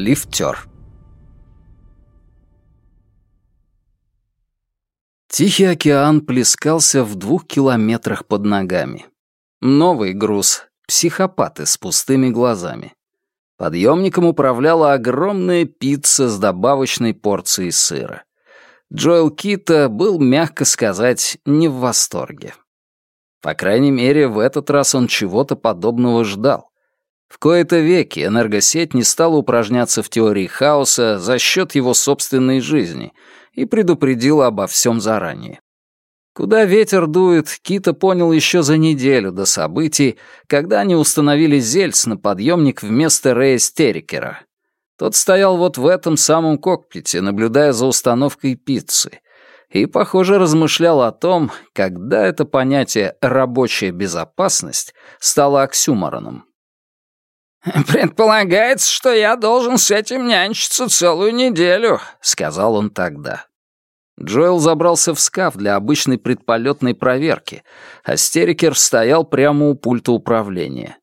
Лифтер. Тихий океан плескался в двух километрах под ногами. Новый груз — психопаты с пустыми глазами. Подъемником управляла огромная пицца с добавочной порцией сыра. Джоэл Кита был, мягко сказать, не в восторге. По крайней мере, в этот раз он чего-то подобного ждал. В кои-то веки энергосеть не стала упражняться в теории хаоса за счет его собственной жизни и предупредила обо всем заранее. Куда ветер дует, Кита понял еще за неделю до событий, когда они установили Зельц на подъемник вместо Рэя Стерикера. Тот стоял вот в этом самом кокпите, наблюдая за установкой пиццы, и, похоже, размышлял о том, когда это понятие «рабочая безопасность» стало оксюмороном. «Предполагается, что я должен с этим нянчиться целую неделю», — сказал он тогда. Джоэл забрался в скаф для обычной предполетной проверки, а Стерикер стоял прямо у пульта управления.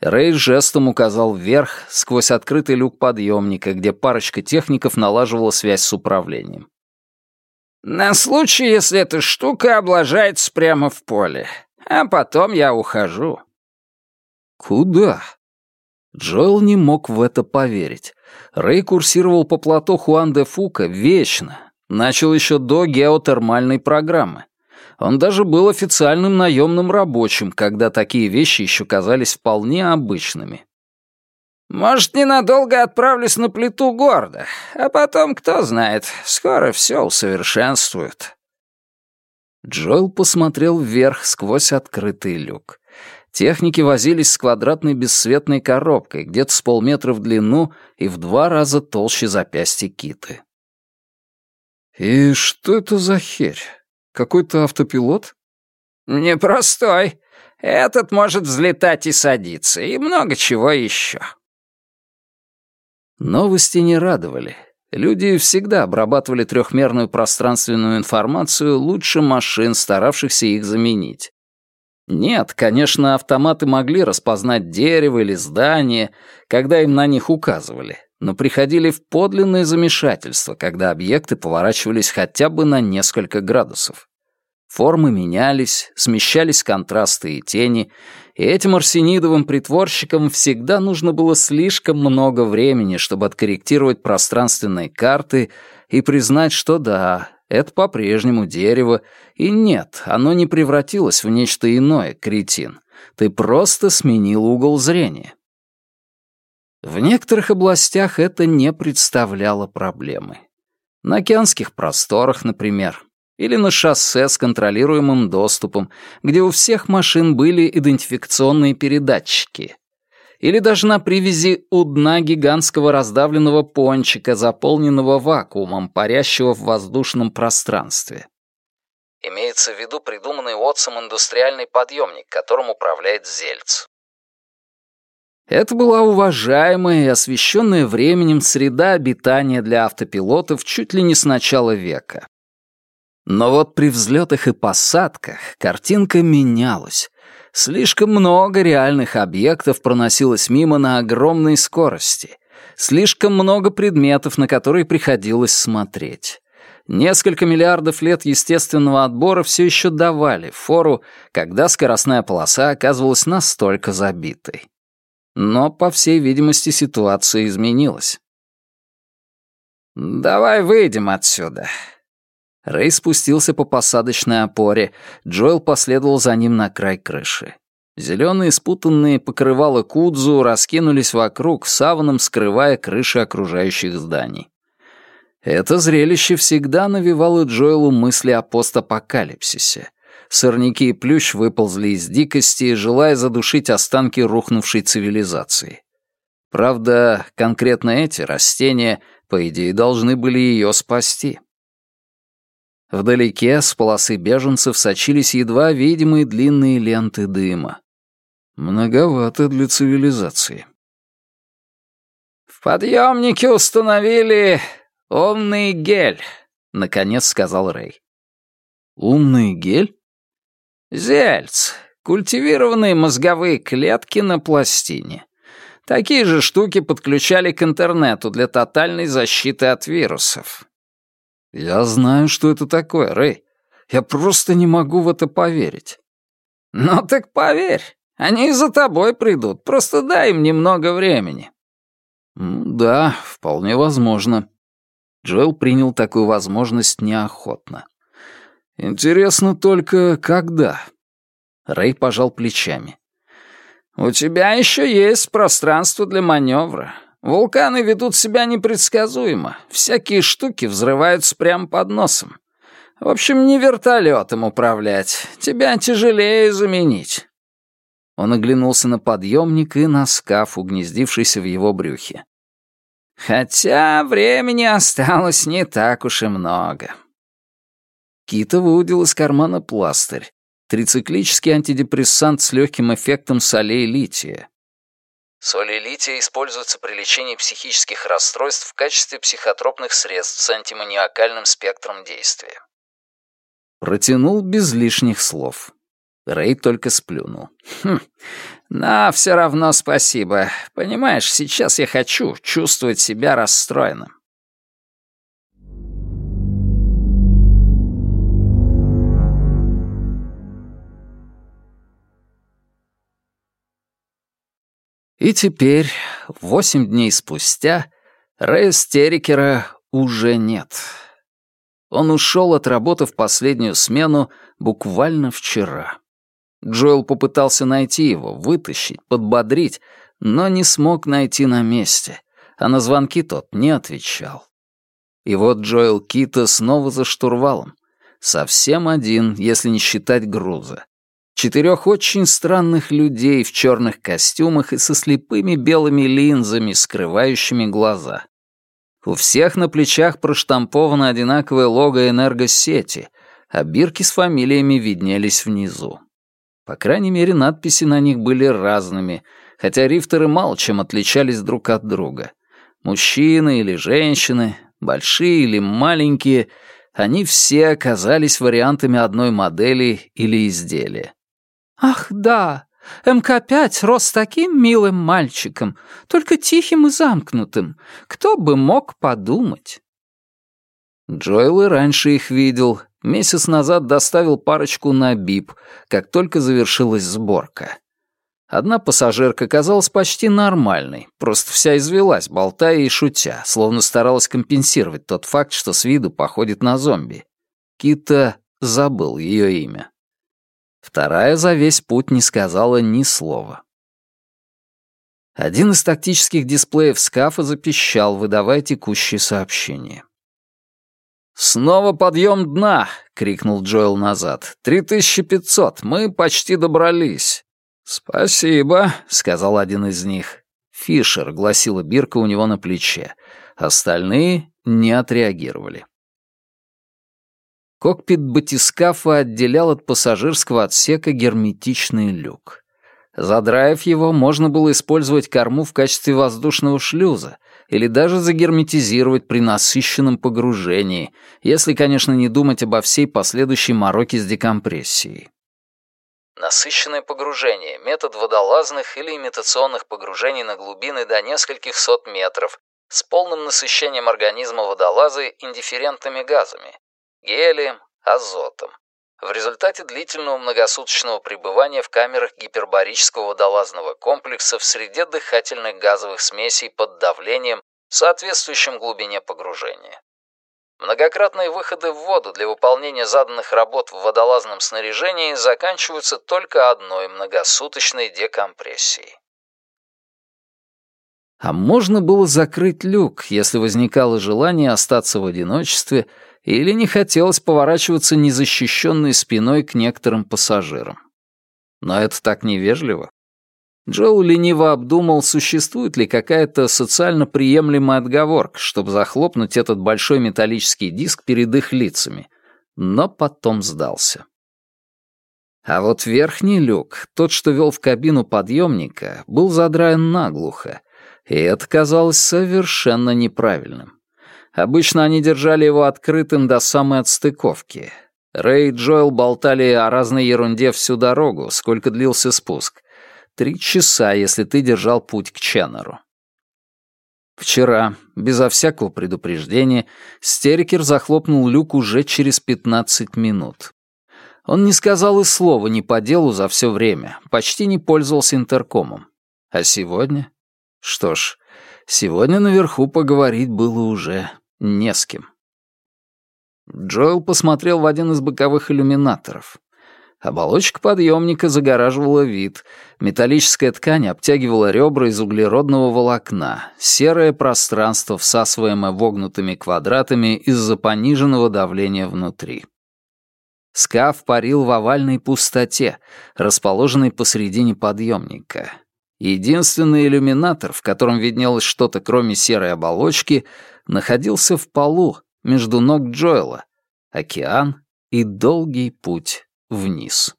Рэй жестом указал вверх, сквозь открытый люк подъемника, где парочка техников налаживала связь с управлением. «На случай, если эта штука облажается прямо в поле. А потом я ухожу». «Куда?» Джоэл не мог в это поверить. Рэй курсировал по плато Хуан-де-Фука вечно. Начал еще до геотермальной программы. Он даже был официальным наемным рабочим, когда такие вещи еще казались вполне обычными. «Может, ненадолго отправлюсь на плиту города, а потом, кто знает, скоро все усовершенствуют». Джоэл посмотрел вверх сквозь открытый люк. Техники возились с квадратной бесцветной коробкой, где-то с полметра в длину и в два раза толще запястья киты. «И что это за херь? Какой-то автопилот?» «Непростой. Этот может взлетать и садиться, и много чего еще». Новости не радовали. Люди всегда обрабатывали трехмерную пространственную информацию лучше машин, старавшихся их заменить. Нет, конечно, автоматы могли распознать дерево или здание, когда им на них указывали, но приходили в подлинное замешательство, когда объекты поворачивались хотя бы на несколько градусов. Формы менялись, смещались контрасты и тени, и этим арсенидовым притворщикам всегда нужно было слишком много времени, чтобы откорректировать пространственные карты и признать, что да, это по-прежнему дерево, и нет, оно не превратилось в нечто иное, кретин. Ты просто сменил угол зрения. В некоторых областях это не представляло проблемы. На океанских просторах, например, или на шоссе с контролируемым доступом, где у всех машин были идентификационные передатчики. Или даже на привязи у дна гигантского раздавленного пончика, заполненного вакуумом, парящего в воздушном пространстве. Имеется в виду придуманный Уотсом индустриальный подъемник, которым управляет Зельц. Это была уважаемая и освещенная временем среда обитания для автопилотов чуть ли не с начала века. Но вот при взлетах и посадках картинка менялась. Слишком много реальных объектов проносилось мимо на огромной скорости. Слишком много предметов, на которые приходилось смотреть. Несколько миллиардов лет естественного отбора все еще давали фору, когда скоростная полоса оказывалась настолько забитой. Но, по всей видимости, ситуация изменилась. «Давай выйдем отсюда». Рэй спустился по посадочной опоре, Джоэл последовал за ним на край крыши. Зеленые спутанные покрывала Кудзу раскинулись вокруг, саваном скрывая крыши окружающих зданий. Это зрелище всегда навевало Джоэлу мысли о постапокалипсисе. Сорняки и плющ выползли из дикости, желая задушить останки рухнувшей цивилизации. Правда, конкретно эти растения, по идее, должны были ее спасти. Вдалеке с полосы беженцев сочились едва видимые длинные ленты дыма. Многовато для цивилизации. «В подъемнике установили умный гель», — наконец сказал Рэй. «Умный гель?» Зельц. Культивированные мозговые клетки на пластине. Такие же штуки подключали к интернету для тотальной защиты от вирусов. Я знаю, что это такое, Рэй. Я просто не могу в это поверить. Ну так поверь, они за тобой придут, просто дай им немного времени. Да, вполне возможно. Джоэл принял такую возможность неохотно. Интересно только, когда? Рэй пожал плечами. «У тебя еще есть пространство для маневра. Вулканы ведут себя непредсказуемо. Всякие штуки взрываются прямо под носом. В общем, не вертолетом управлять. Тебя тяжелее заменить». Он оглянулся на подъемник и на скаф, угнездившийся в его брюхе. «Хотя времени осталось не так уж и много». Кита выудил из кармана пластырь. Трициклический антидепрессант с легким эффектом солей лития. Соли лития используются при лечении психических расстройств в качестве психотропных средств с антиманиакальным спектром действия. Протянул без лишних слов. Рэй только сплюнул. «Хм, на, все равно спасибо. Понимаешь, сейчас я хочу чувствовать себя расстроенным. И теперь, восемь дней спустя, Рэя Стерикера уже нет. Он ушел, отработав последнюю смену буквально вчера. Джоэл попытался найти его, вытащить, подбодрить, но не смог найти на месте, а на звонки тот не отвечал. И вот Джоэл Кита снова за штурвалом. Совсем один, если не считать груза. Четырех очень странных людей в черных костюмах и со слепыми белыми линзами, скрывающими глаза. У всех на плечах проштамповано одинаковое лого энергосети, а бирки с фамилиями виднелись внизу. По крайней мере, надписи на них были разными, хотя рифтеры мало чем отличались друг от друга. Мужчины или женщины, большие или маленькие, они все оказались вариантами одной модели или изделия. «Ах, да, МК-5 рос таким милым мальчиком, только тихим и замкнутым. Кто бы мог подумать?» Джоэл и раньше их видел. Месяц назад доставил парочку на БИП, как только завершилась сборка. Одна пассажирка казалась почти нормальной, просто вся извелась, болтая и шутя, словно старалась компенсировать тот факт, что с виду походит на зомби. Кита забыл ее имя. Вторая за весь путь не сказала ни слова. Один из тактических дисплеев скафа запищал, выдавая текущие сообщения. «Снова подъем дна!» — крикнул Джоэл назад. «Три тысячи пятьсот! Мы почти добрались!» «Спасибо», — сказал один из них. «Фишер», — гласила бирка у него на плече. Остальные не отреагировали. Кокпит батискафа отделял от пассажирского отсека герметичный люк. Задраив его, можно было использовать корму в качестве воздушного шлюза или даже загерметизировать при насыщенном погружении, если, конечно, не думать обо всей последующей мороке с декомпрессией. Насыщенное погружение — метод водолазных или имитационных погружений на глубины до нескольких сот метров с полным насыщением организма водолазы индифферентными газами, гелием, азотом. В результате длительного многосуточного пребывания в камерах гипербарического водолазного комплекса в среде дыхательных газовых смесей под давлением, соответствующим глубине погружения. Многократные выходы в воду для выполнения заданных работ в водолазном снаряжении заканчиваются только одной многосуточной декомпрессией. А можно было закрыть люк, если возникало желание остаться в одиночестве или не хотелось поворачиваться незащищенной спиной к некоторым пассажирам. Но это так невежливо. Джоу лениво обдумал, существует ли какая-то социально приемлемая отговорка, чтобы захлопнуть этот большой металлический диск перед их лицами, но потом сдался. А вот верхний люк, тот, что вел в кабину подъемника, был задраен наглухо, и это казалось совершенно неправильным. Обычно они держали его открытым до самой отстыковки. Рэй и Джоэл болтали о разной ерунде всю дорогу, сколько длился спуск. Три часа, если ты держал путь к Ченнеру. Вчера, безо всякого предупреждения, Стерикер захлопнул люк уже через 15 минут. Он не сказал и слова не по делу за все время, почти не пользовался интеркомом. А сегодня? Что ж, сегодня наверху поговорить было уже не с кем. Джоэл посмотрел в один из боковых иллюминаторов. Оболочка подъемника загораживала вид. Металлическая ткань обтягивала ребра из углеродного волокна. Серое пространство, всасываемое вогнутыми квадратами из-за пониженного давления внутри. Скаф парил в овальной пустоте, расположенной посредине подъемника. Единственный иллюминатор, в котором виднелось что-то кроме серой оболочки, находился в полу, между ног Джоэла. Океан и долгий путь вниз.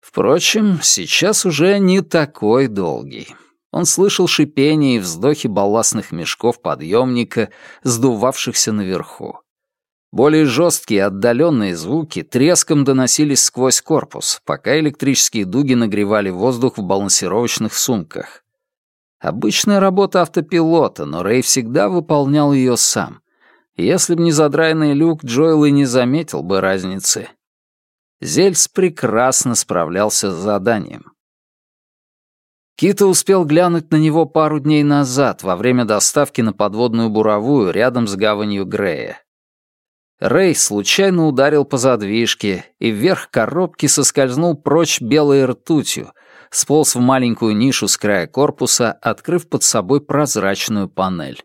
Впрочем, сейчас уже не такой долгий. Он слышал шипение и вздохи балластных мешков подъемника, сдувавшихся наверху. Более жесткие отдаленные звуки треском доносились сквозь корпус, пока электрические дуги нагревали воздух в балансировочных сумках. Обычная работа автопилота, но Рэй всегда выполнял ее сам. Если б не задраенный люк, Джоэл и не заметил бы разницы. Зельс прекрасно справлялся с заданием. Кита успел глянуть на него пару дней назад, во время доставки на подводную буровую рядом с гаванью Грея. Рэй случайно ударил по задвижке, и вверх коробки соскользнул прочь белой ртутью, сполз в маленькую нишу с края корпуса, открыв под собой прозрачную панель.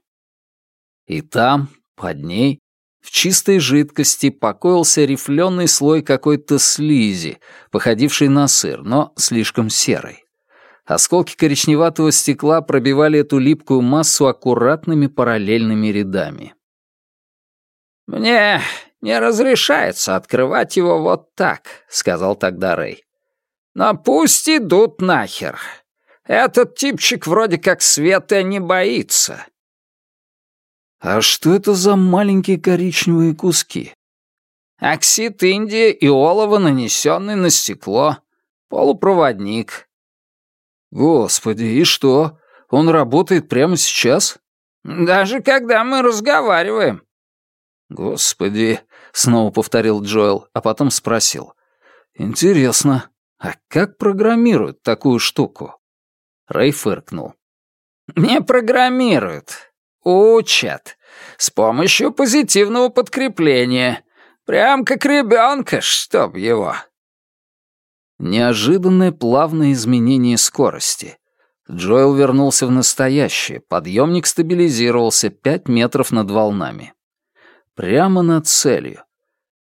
И там, под ней, в чистой жидкости покоился рифленый слой какой-то слизи, походивший на сыр, но слишком серый. Осколки коричневатого стекла пробивали эту липкую массу аккуратными параллельными рядами. «Мне не разрешается открывать его вот так», — сказал тогда Рэй. «Но пусть идут нахер. Этот типчик вроде как света не боится. «А что это за маленькие коричневые куски?» «Оксид Индия и олово, нанесенный на стекло. Полупроводник». «Господи, и что? Он работает прямо сейчас?» «Даже когда мы разговариваем». «Господи», — снова повторил Джоэл, а потом спросил. «Интересно, а как программируют такую штуку?» Рэй фыркнул. «Не программируют. Учат. С помощью позитивного подкрепления. Прям как ребенка, чтоб его. Неожиданное плавное изменение скорости. Джоэл вернулся в настоящее. Подъемник стабилизировался пять метров над волнами. Прямо над целью.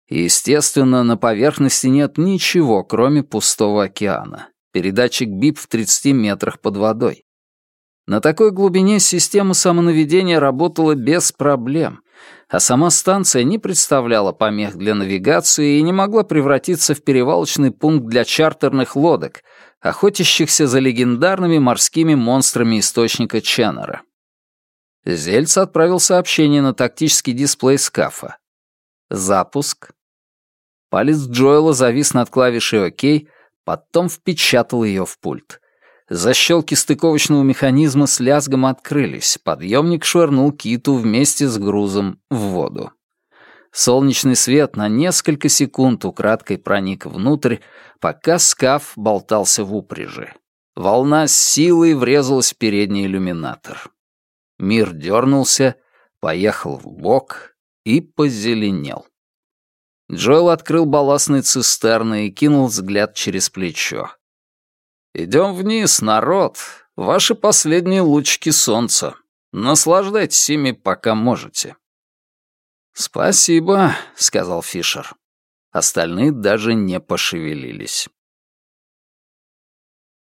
естественно, на поверхности нет ничего, кроме пустого океана. Передатчик БИП в 30 метрах под водой. На такой глубине система самонаведения работала без проблем, а сама станция не представляла помех для навигации и не могла превратиться в перевалочный пункт для чартерных лодок, охотящихся за легендарными морскими монстрами источника Ченнера. Зельц отправил сообщение на тактический дисплей скафа. Запуск. Палец Джоэла завис над клавишей «Ок», потом впечатал ее в пульт. Защелки стыковочного механизма с лязгом открылись, подъемник швырнул киту вместе с грузом в воду. Солнечный свет на несколько секунд украдкой проник внутрь, пока скаф болтался в упряжи. Волна с силой врезалась в передний иллюминатор. Мир дернулся, поехал в бок и позеленел. Джоэл открыл балластные цистерны и кинул взгляд через плечо. Идем вниз, народ. Ваши последние лучики солнца. Наслаждайтесь ими, пока можете. Спасибо, сказал Фишер. Остальные даже не пошевелились.